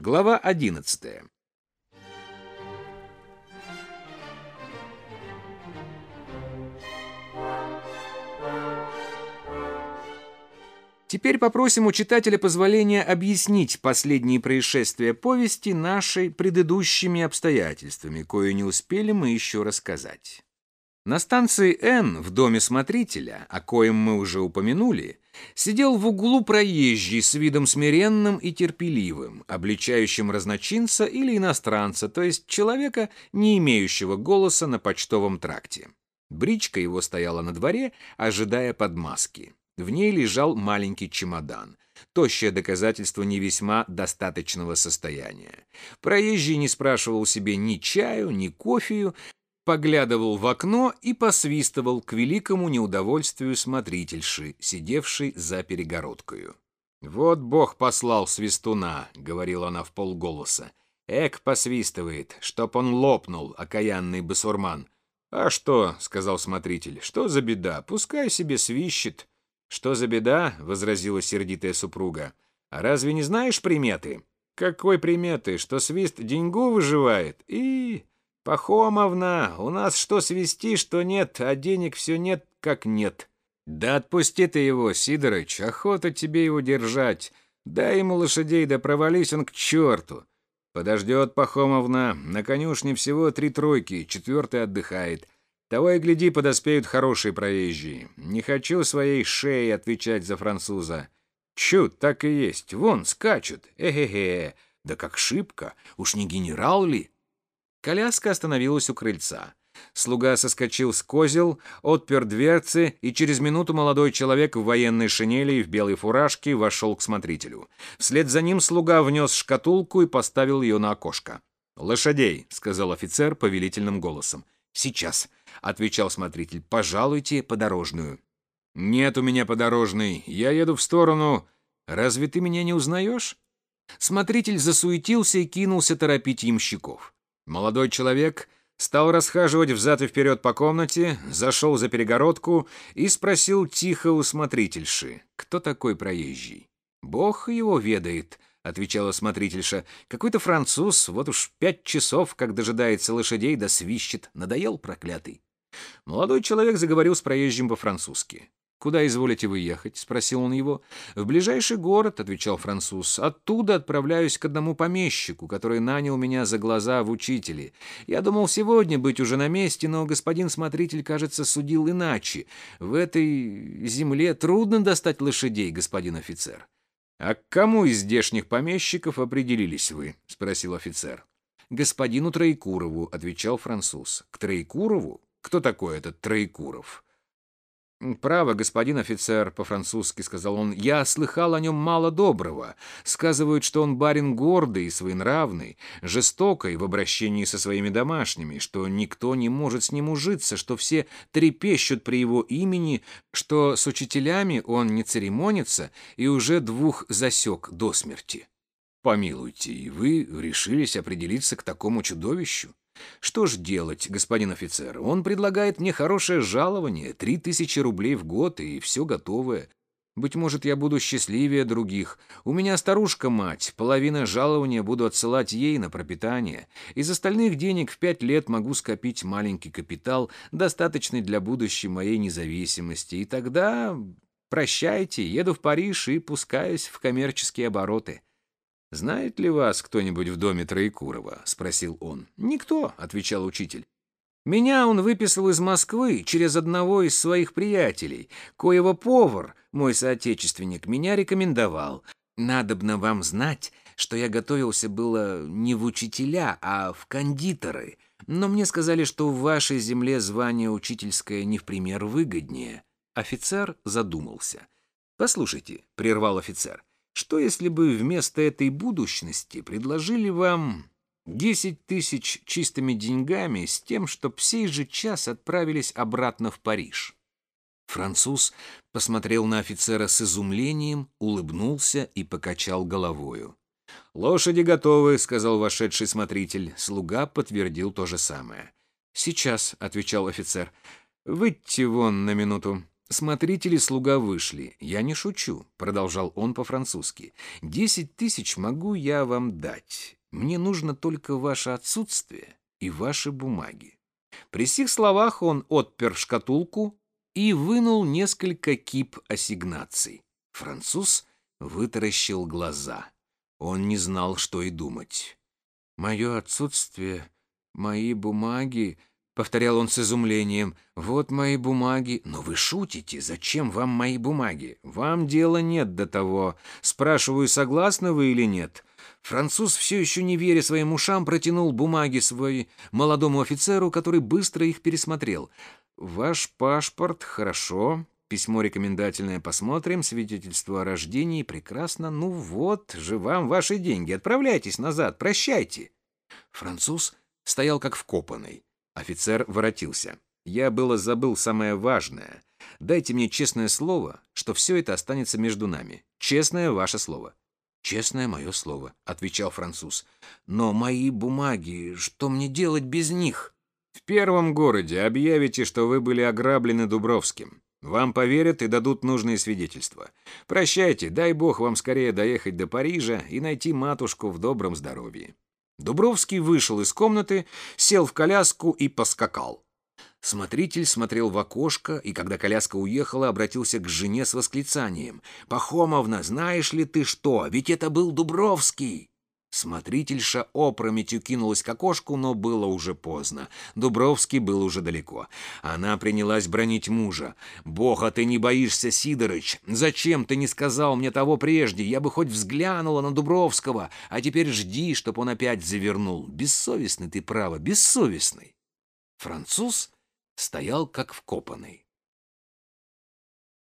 Глава 11. Теперь попросим у читателя позволения объяснить последние происшествия повести нашей предыдущими обстоятельствами, кое не успели мы еще рассказать. На станции Н в доме смотрителя, о коем мы уже упомянули, сидел в углу проезжий с видом смиренным и терпеливым, обличающим разночинца или иностранца, то есть человека, не имеющего голоса на почтовом тракте. Бричка его стояла на дворе, ожидая подмазки. В ней лежал маленький чемодан. Тощее доказательство не весьма достаточного состояния. Проезжий не спрашивал себе ни чаю, ни кофею, поглядывал в окно и посвистывал к великому неудовольствию смотрительши, сидевшей за перегородкою. «Вот Бог послал свистуна», — говорила она в полголоса. «Эк посвистывает, чтоб он лопнул, окаянный басурман». «А что?» — сказал смотритель. «Что за беда? Пускай себе свищет». «Что за беда?» — возразила сердитая супруга. «А разве не знаешь приметы?» «Какой приметы? Что свист деньгу выживает?» «И...» «Пахомовна, у нас что свести, что нет, а денег все нет, как нет». «Да отпусти ты его, Сидорыч, охота тебе его держать. Дай ему лошадей, да провались он к черту». «Подождет, Пахомовна, на конюшне всего три тройки, четвертый отдыхает. Того и гляди, подоспеют хорошие проезжие. Не хочу своей шеей отвечать за француза». «Чу, так и есть, вон, скачут, э-хе-хе, да как шибко, уж не генерал ли?» Коляска остановилась у крыльца. Слуга соскочил с козел, отпер дверцы, и через минуту молодой человек в военной шинели и в белой фуражке вошел к смотрителю. Вслед за ним слуга внес шкатулку и поставил ее на окошко. «Лошадей», — сказал офицер повелительным голосом. «Сейчас», — отвечал смотритель, — «пожалуйте подорожную». «Нет у меня подорожной, я еду в сторону...» «Разве ты меня не узнаешь?» Смотритель засуетился и кинулся торопить ямщиков. Молодой человек стал расхаживать взад и вперед по комнате, зашел за перегородку и спросил тихо у смотрительши, кто такой проезжий. «Бог его ведает», — отвечала смотрительша. «Какой-то француз, вот уж пять часов, как дожидается лошадей, да свищет. Надоел проклятый». Молодой человек заговорил с проезжим по-французски. «Куда изволите вы ехать?» — спросил он его. «В ближайший город», — отвечал француз. «Оттуда отправляюсь к одному помещику, который нанял меня за глаза в учители. Я думал сегодня быть уже на месте, но господин смотритель, кажется, судил иначе. В этой земле трудно достать лошадей, господин офицер». «А к кому из здешних помещиков определились вы?» — спросил офицер. «Господину Троекурову», — отвечал француз. «К Троекурову? Кто такой этот Троекуров?» «Право, господин офицер», — по-французски сказал он, — «я слыхал о нем мало доброго. Сказывают, что он барин гордый и своенравный, жестокий в обращении со своими домашними, что никто не может с ним ужиться, что все трепещут при его имени, что с учителями он не церемонится и уже двух засек до смерти». «Помилуйте, и вы решились определиться к такому чудовищу?» Что ж делать, господин офицер? Он предлагает мне хорошее жалование, три тысячи рублей в год и все готовое. Быть может, я буду счастливее других. У меня старушка-мать, половина жалования буду отсылать ей на пропитание. Из остальных денег в пять лет могу скопить маленький капитал, достаточный для будущей моей независимости. И тогда прощайте, еду в Париж и пускаюсь в коммерческие обороты. «Знает ли вас кто-нибудь в доме Троекурова?» — спросил он. «Никто», — отвечал учитель. «Меня он выписал из Москвы через одного из своих приятелей, коего повар, мой соотечественник, меня рекомендовал. Надобно вам знать, что я готовился было не в учителя, а в кондитеры, но мне сказали, что в вашей земле звание учительское не в пример выгоднее». Офицер задумался. «Послушайте», — прервал офицер, что если бы вместо этой будущности предложили вам десять тысяч чистыми деньгами с тем, чтоб в сей же час отправились обратно в Париж? Француз посмотрел на офицера с изумлением, улыбнулся и покачал головою. «Лошади готовы», — сказал вошедший смотритель. Слуга подтвердил то же самое. «Сейчас», — отвечал офицер. «Выйдьте вон на минуту». Смотрители слуга вышли. Я не шучу, продолжал он по-французски. Десять тысяч могу я вам дать. Мне нужно только ваше отсутствие и ваши бумаги. При сих словах он отпер шкатулку и вынул несколько кип ассигнаций. Француз вытаращил глаза. Он не знал, что и думать. «Мое отсутствие, мои бумаги», — повторял он с изумлением. «Вот мои бумаги». «Но вы шутите. Зачем вам мои бумаги? Вам дела нет до того. Спрашиваю, согласны вы или нет?» Француз, все еще не веря своим ушам, протянул бумаги свой молодому офицеру, который быстро их пересмотрел. «Ваш паспорт, хорошо. Письмо рекомендательное посмотрим, свидетельство о рождении, прекрасно. Ну вот же вам ваши деньги. Отправляйтесь назад, прощайте». Француз стоял как вкопанный. Офицер воротился. «Я было забыл самое важное. Дайте мне честное слово, что все это останется между нами. Честное ваше слово». «Честное мое слово», — отвечал француз. «Но мои бумаги, что мне делать без них?» «В первом городе объявите, что вы были ограблены Дубровским. Вам поверят и дадут нужные свидетельства. Прощайте, дай бог вам скорее доехать до Парижа и найти матушку в добром здоровье». Дубровский вышел из комнаты, сел в коляску и поскакал. Смотритель смотрел в окошко, и когда коляска уехала, обратился к жене с восклицанием. «Пахомовна, знаешь ли ты что? Ведь это был Дубровский!» Смотрительша опрометью кинулась к окошку, но было уже поздно. Дубровский был уже далеко. Она принялась бронить мужа. «Бога ты не боишься, Сидорыч! Зачем ты не сказал мне того прежде? Я бы хоть взглянула на Дубровского, а теперь жди, чтоб он опять завернул. Бессовестный ты, право, бессовестный!» Француз стоял как вкопанный.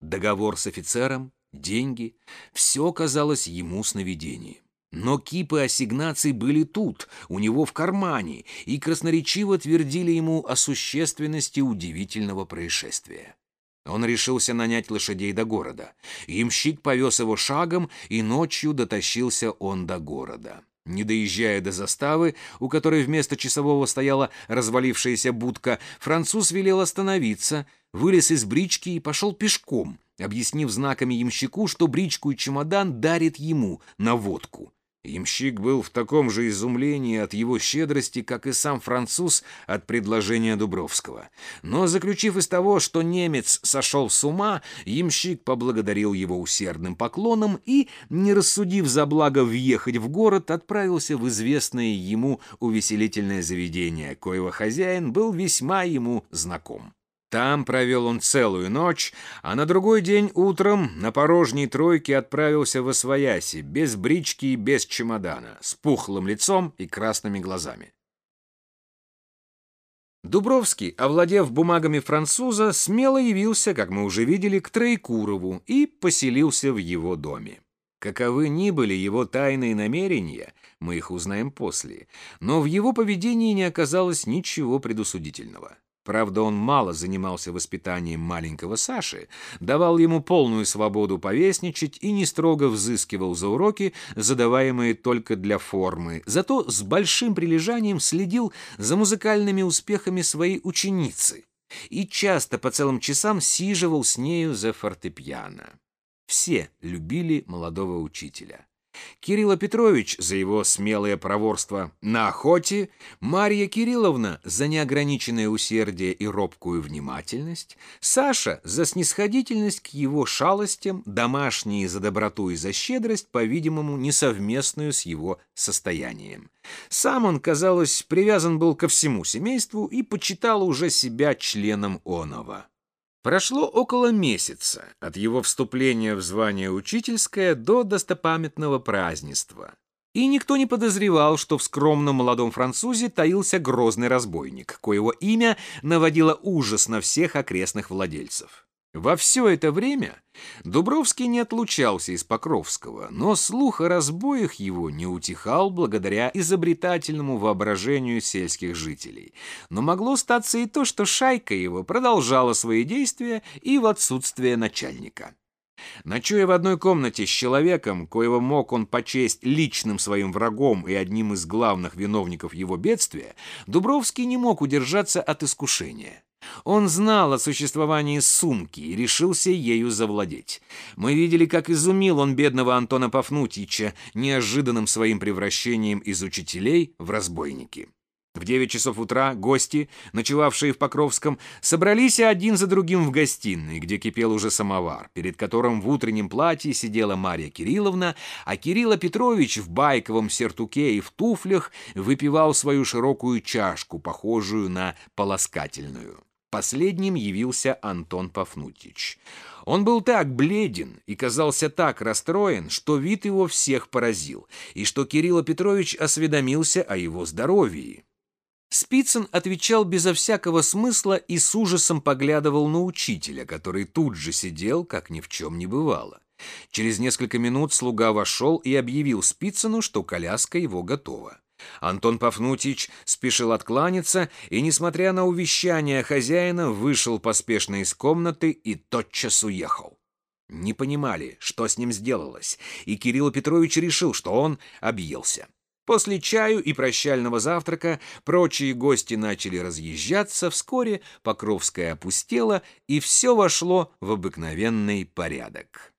Договор с офицером, деньги — все казалось ему сновидением. Но кипы ассигнаций были тут, у него в кармане, и красноречиво твердили ему о существенности удивительного происшествия. Он решился нанять лошадей до города. Ямщик повез его шагом, и ночью дотащился он до города. Не доезжая до заставы, у которой вместо часового стояла развалившаяся будка, француз велел остановиться, вылез из брички и пошел пешком, объяснив знаками ямщику, что бричку и чемодан дарит ему на водку. Ямщик был в таком же изумлении от его щедрости, как и сам француз от предложения Дубровского. Но, заключив из того, что немец сошел с ума, ямщик поблагодарил его усердным поклоном и, не рассудив за благо въехать в город, отправился в известное ему увеселительное заведение, коего хозяин был весьма ему знаком. Там провел он целую ночь, а на другой день утром на порожней тройке отправился в Освояси, без брички и без чемодана, с пухлым лицом и красными глазами. Дубровский, овладев бумагами француза, смело явился, как мы уже видели, к Троекурову и поселился в его доме. Каковы ни были его тайные намерения, мы их узнаем после, но в его поведении не оказалось ничего предусудительного. Правда, он мало занимался воспитанием маленького Саши, давал ему полную свободу повесничать и не строго взыскивал за уроки, задаваемые только для формы. Зато с большим прилежанием следил за музыкальными успехами своей ученицы и часто по целым часам сиживал с нею за фортепиано. Все любили молодого учителя. Кирилл Петрович за его смелое проворство на охоте, Марья Кирилловна за неограниченное усердие и робкую внимательность, Саша за снисходительность к его шалостям, домашние за доброту и за щедрость, по-видимому, несовместную с его состоянием. Сам он, казалось, привязан был ко всему семейству и почитал уже себя членом оного. Прошло около месяца от его вступления в звание учительское до достопамятного празднества. И никто не подозревал, что в скромном молодом французе таился грозный разбойник, коего имя наводило ужас на всех окрестных владельцев. Во все это время Дубровский не отлучался из Покровского, но слух о разбоях его не утихал благодаря изобретательному воображению сельских жителей. Но могло статься и то, что шайка его продолжала свои действия и в отсутствие начальника. Ночуя в одной комнате с человеком, коего мог он почесть личным своим врагом и одним из главных виновников его бедствия, Дубровский не мог удержаться от искушения. Он знал о существовании сумки и решился ею завладеть. Мы видели, как изумил он бедного Антона Пафнутича неожиданным своим превращением из учителей в разбойники. В 9 часов утра гости, ночевавшие в Покровском, собрались один за другим в гостиной, где кипел уже самовар, перед которым в утреннем платье сидела Марья Кирилловна, а Кирилла Петрович в байковом сертуке и в туфлях выпивал свою широкую чашку, похожую на полоскательную. Последним явился Антон Пафнутич. Он был так бледен и казался так расстроен, что вид его всех поразил, и что Кирилл Петрович осведомился о его здоровье. Спицын отвечал безо всякого смысла и с ужасом поглядывал на учителя, который тут же сидел, как ни в чем не бывало. Через несколько минут слуга вошел и объявил Спицыну, что коляска его готова. Антон Пафнутич спешил откланяться и, несмотря на увещание хозяина, вышел поспешно из комнаты и тотчас уехал. Не понимали, что с ним сделалось, и Кирилл Петрович решил, что он объелся. После чаю и прощального завтрака прочие гости начали разъезжаться, вскоре Покровская опустела, и все вошло в обыкновенный порядок.